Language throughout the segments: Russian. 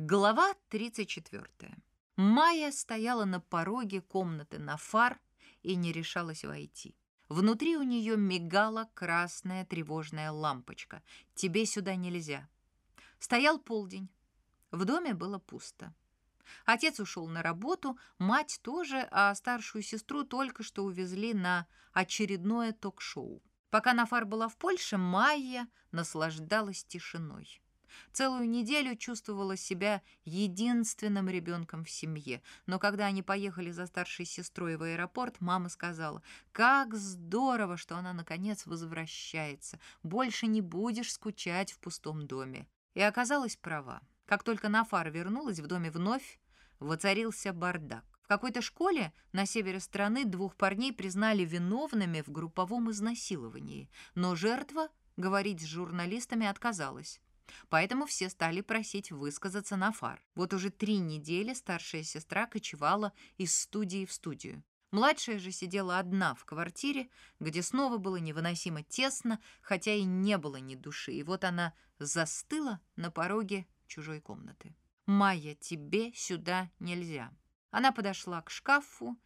Глава 34. Майя стояла на пороге комнаты на фар и не решалась войти. Внутри у нее мигала красная тревожная лампочка. «Тебе сюда нельзя». Стоял полдень. В доме было пусто. Отец ушел на работу, мать тоже, а старшую сестру только что увезли на очередное ток-шоу. Пока Нафар была в Польше, Майя наслаждалась тишиной. Целую неделю чувствовала себя единственным ребенком в семье. Но когда они поехали за старшей сестрой в аэропорт, мама сказала, как здорово, что она наконец возвращается. Больше не будешь скучать в пустом доме. И оказалась права. Как только Нафара вернулась, в доме вновь воцарился бардак. В какой-то школе на севере страны двух парней признали виновными в групповом изнасиловании, но жертва говорить с журналистами отказалась. Поэтому все стали просить высказаться на фар. Вот уже три недели старшая сестра кочевала из студии в студию. Младшая же сидела одна в квартире, где снова было невыносимо тесно, хотя и не было ни души. И вот она застыла на пороге чужой комнаты. «Майя, тебе сюда нельзя». Она подошла к шкафу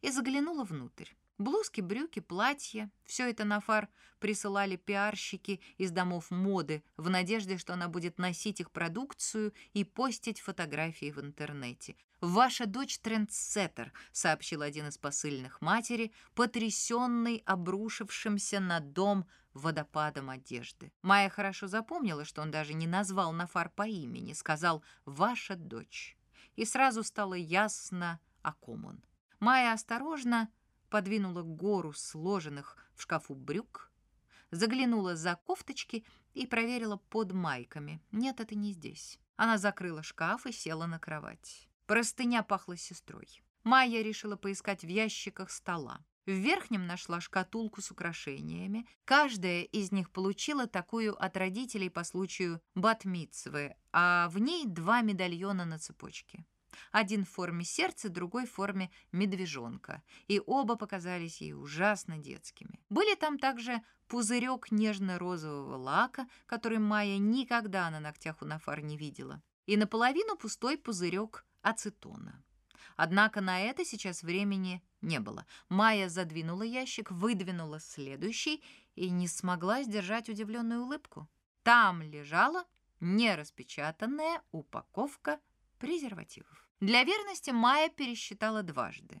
и заглянула внутрь. Блузки, брюки, платья – все это на фар присылали пиарщики из домов моды в надежде, что она будет носить их продукцию и постить фотографии в интернете. «Ваша дочь трендсеттер», — сообщил один из посыльных матери, потрясенный обрушившимся на дом водопадом одежды. Майя хорошо запомнила, что он даже не назвал Нафар по имени, сказал «ваша дочь». И сразу стало ясно, о ком он. Майя осторожно подвинула гору сложенных в шкафу брюк, заглянула за кофточки и проверила под майками. Нет, это не здесь. Она закрыла шкаф и села на кровать. Простыня пахла сестрой. Майя решила поискать в ящиках стола. В верхнем нашла шкатулку с украшениями. Каждая из них получила такую от родителей по случаю батмицвы, а в ней два медальона на цепочке. Один в форме сердца, другой в форме медвежонка. И оба показались ей ужасно детскими. Были там также пузырек нежно-розового лака, который Майя никогда на ногтях у Нафар не видела, и наполовину пустой пузырек ацетона. Однако на это сейчас времени не было. Майя задвинула ящик, выдвинула следующий и не смогла сдержать удивленную улыбку. Там лежала нераспечатанная упаковка презервативов. Для верности Майя пересчитала дважды.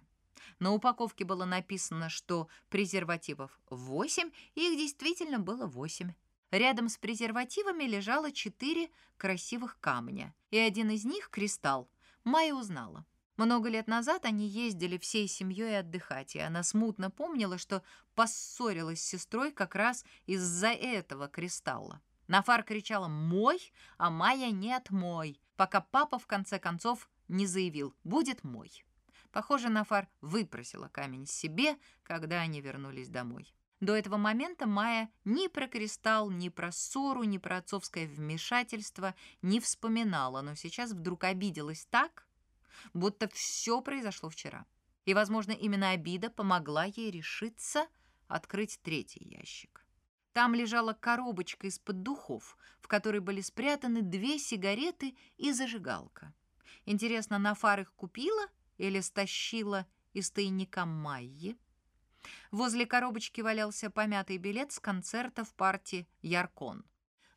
На упаковке было написано, что презервативов 8, и их действительно было 8. Рядом с презервативами лежало четыре красивых камня, и один из них, кристалл, Майя узнала. Много лет назад они ездили всей семьей отдыхать, и она смутно помнила, что поссорилась с сестрой как раз из-за этого кристалла. Нафар кричала «Мой!», а Майя «Нет, мой!», пока папа в конце концов не заявил «Будет мой». Похоже, Нафар выпросила камень себе, когда они вернулись домой. До этого момента Майя ни про кристалл, ни про ссору, ни про отцовское вмешательство не вспоминала, но сейчас вдруг обиделась так, будто все произошло вчера. И, возможно, именно обида помогла ей решиться открыть третий ящик. Там лежала коробочка из-под духов, в которой были спрятаны две сигареты и зажигалка. Интересно, Нафар их купила или стащила из тайника Майи? Возле коробочки валялся помятый билет с концерта в парте «Яркон».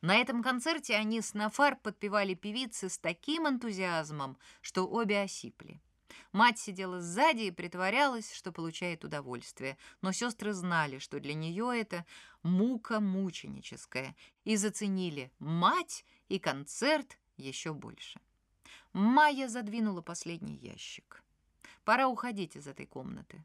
На этом концерте они с Нафар подпевали певицы с таким энтузиазмом, что обе осипли. Мать сидела сзади и притворялась, что получает удовольствие, но сестры знали, что для нее это мука мученическая, и заценили мать и концерт еще больше. Майя задвинула последний ящик. Пора уходить из этой комнаты.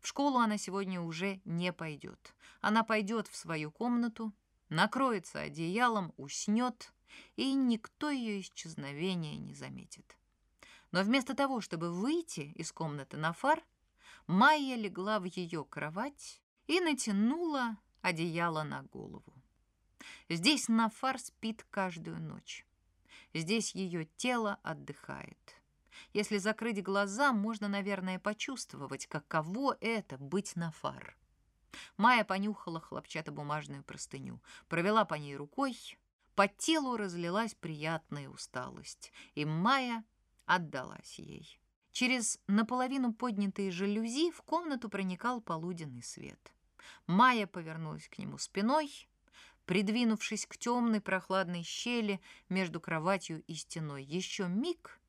В школу она сегодня уже не пойдет. Она пойдет в свою комнату, накроется одеялом, уснет, и никто ее исчезновения не заметит. Но вместо того, чтобы выйти из комнаты на фар, Майя легла в ее кровать и натянула одеяло на голову. Здесь Нафар спит каждую ночь. Здесь ее тело отдыхает. Если закрыть глаза, можно, наверное, почувствовать, каково это — быть Нафар. Майя понюхала хлопчатобумажную простыню, провела по ней рукой, По телу разлилась приятная усталость, и Майя отдалась ей. Через наполовину поднятые жалюзи в комнату проникал полуденный свет. Майя повернулась к нему спиной, придвинувшись к темной прохладной щели между кроватью и стеной. Еще миг,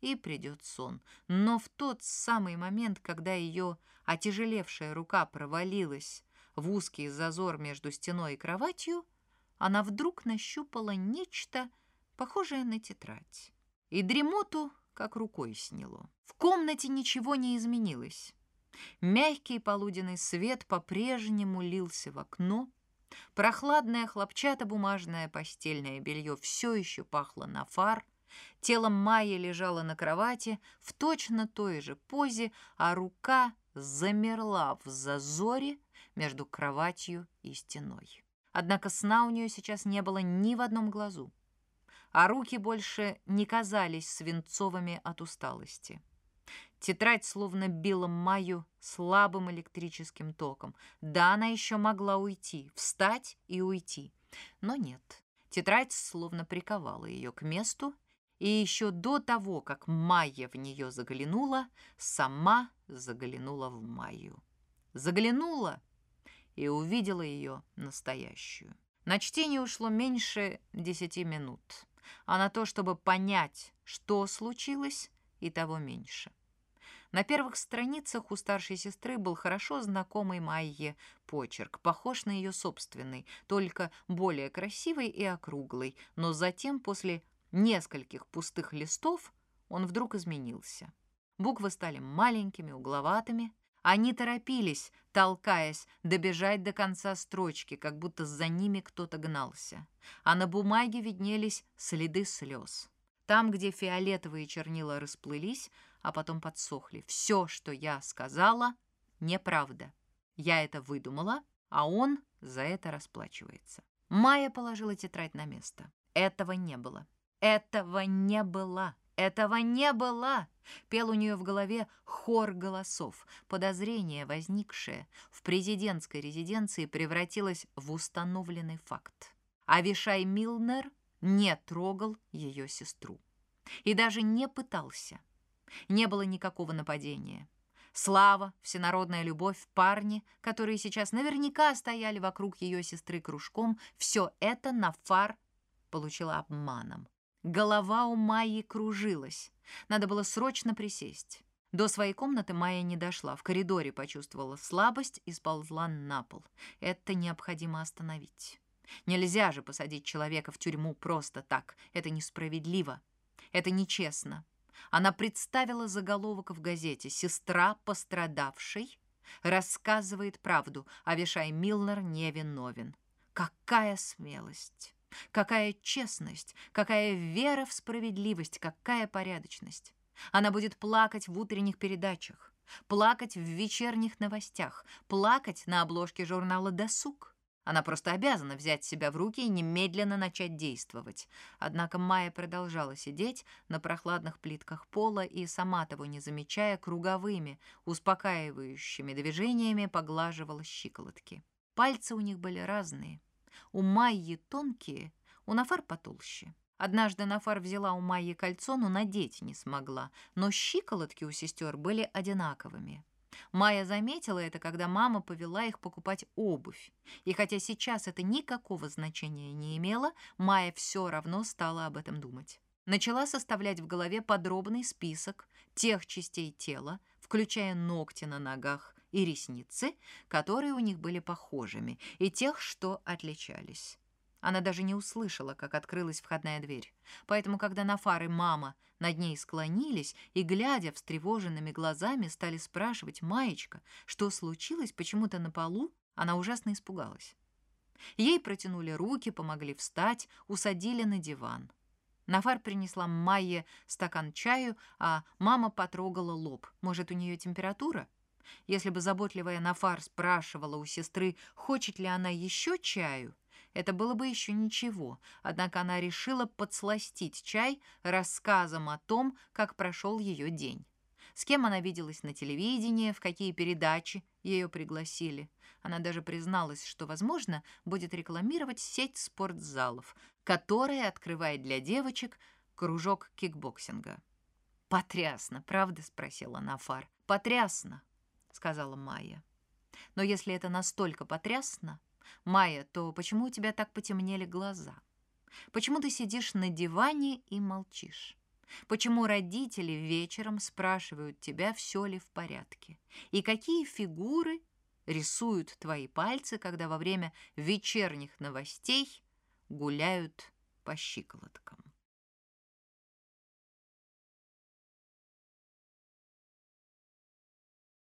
и придет сон. Но в тот самый момент, когда ее отяжелевшая рука провалилась в узкий зазор между стеной и кроватью, она вдруг нащупала нечто, похожее на тетрадь. И дремоту как рукой сняло. В комнате ничего не изменилось. Мягкий полуденный свет по-прежнему лился в окно. Прохладное хлопчатобумажное постельное белье все еще пахло на фар. Тело Майи лежало на кровати в точно той же позе, а рука замерла в зазоре между кроватью и стеной. Однако сна у нее сейчас не было ни в одном глазу, а руки больше не казались свинцовыми от усталости. Тетрадь словно била Майю слабым электрическим током. Да, она еще могла уйти, встать и уйти. Но нет, тетрадь словно приковала ее к месту, и еще до того, как Майя в нее заглянула, сама заглянула в Майю. Заглянула и увидела ее настоящую. На чтение ушло меньше десяти минут, а на то, чтобы понять, что случилось, и того меньше. На первых страницах у старшей сестры был хорошо знакомый Майе почерк, похож на ее собственный, только более красивый и округлый, но затем, после нескольких пустых листов, он вдруг изменился. Буквы стали маленькими, угловатыми. Они торопились, толкаясь, добежать до конца строчки, как будто за ними кто-то гнался. А на бумаге виднелись следы слез. Там, где фиолетовые чернила расплылись, а потом подсохли. Все, что я сказала, неправда. Я это выдумала, а он за это расплачивается. Майя положила тетрадь на место. Этого не было. Этого не было. Этого не было. Пел у нее в голове хор голосов. Подозрение, возникшее в президентской резиденции, превратилось в установленный факт. Авишай Милнер не трогал ее сестру. И даже не пытался. Не было никакого нападения. Слава, всенародная любовь, парни, которые сейчас наверняка стояли вокруг ее сестры кружком, все это на фар получила обманом. Голова у Майи кружилась. Надо было срочно присесть. До своей комнаты Майя не дошла. В коридоре почувствовала слабость и сползла на пол. Это необходимо остановить. Нельзя же посадить человека в тюрьму просто так. Это несправедливо. Это нечестно. Она представила заголовок в газете «Сестра пострадавшей» рассказывает правду, а Вишай Милнер невиновен. Какая смелость! Какая честность, какая вера в справедливость, какая порядочность. Она будет плакать в утренних передачах, плакать в вечерних новостях, плакать на обложке журнала «Досуг». Она просто обязана взять себя в руки и немедленно начать действовать. Однако Майя продолжала сидеть на прохладных плитках пола и, сама того не замечая, круговыми, успокаивающими движениями поглаживала щиколотки. Пальцы у них были разные. У Майи тонкие, у Нафар потолще. Однажды Нафар взяла у Майи кольцо, но надеть не смогла, но щиколотки у сестер были одинаковыми. Майя заметила это, когда мама повела их покупать обувь. И хотя сейчас это никакого значения не имело, Майя все равно стала об этом думать. Начала составлять в голове подробный список тех частей тела, включая ногти на ногах и ресницы, которые у них были похожими, и тех, что отличались. Она даже не услышала, как открылась входная дверь. Поэтому, когда Нафар и мама над ней склонились и, глядя встревоженными глазами, стали спрашивать Маечка, что случилось почему-то на полу, она ужасно испугалась. Ей протянули руки, помогли встать, усадили на диван. Нафар принесла Майе стакан чаю, а мама потрогала лоб. Может, у нее температура? Если бы заботливая Нафар спрашивала у сестры, хочет ли она еще чаю, это было бы еще ничего, однако она решила подсластить чай рассказом о том, как прошел ее день. с кем она виделась на телевидении, в какие передачи ее пригласили. Она даже призналась, что, возможно, будет рекламировать сеть спортзалов, которая открывает для девочек кружок кикбоксинга. «Потрясно, правда?» — спросила Нафар. «Потрясно», — сказала Майя. «Но если это настолько потрясно, Майя, то почему у тебя так потемнели глаза? Почему ты сидишь на диване и молчишь? Почему родители вечером спрашивают тебя, все ли в порядке? И какие фигуры рисуют твои пальцы, когда во время вечерних новостей гуляют по щиколоткам?